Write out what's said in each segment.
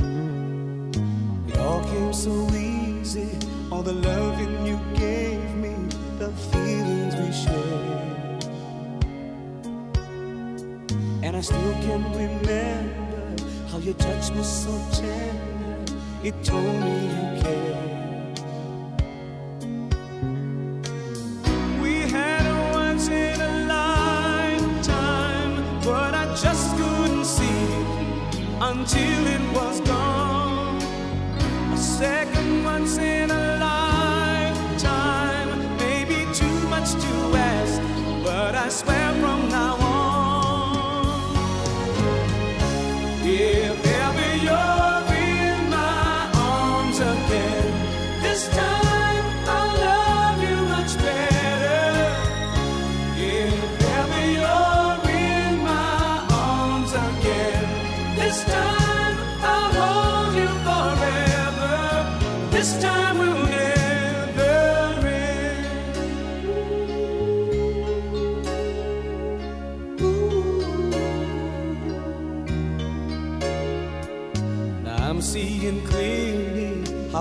Mm. It all came so easy, all the loving you gave me, the feelings we shared. And I still can remember how your touch was so tender, it told me you cared. until it was gone. A second once in a lifetime, maybe too much to ask, but I swear from now on. Yeah.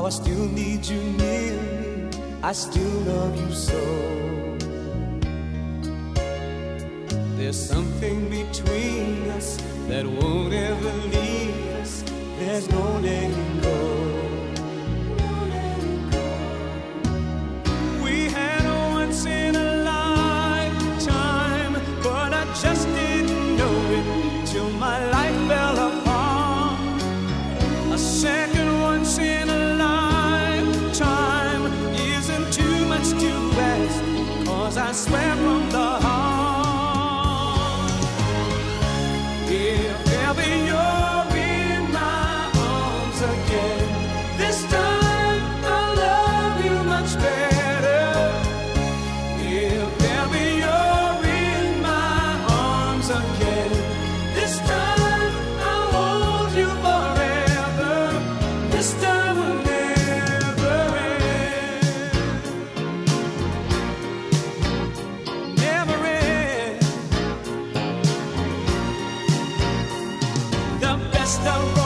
I still need you near me. I still love you so. There's something between us that won't ever leave us. There's no letting go. see just a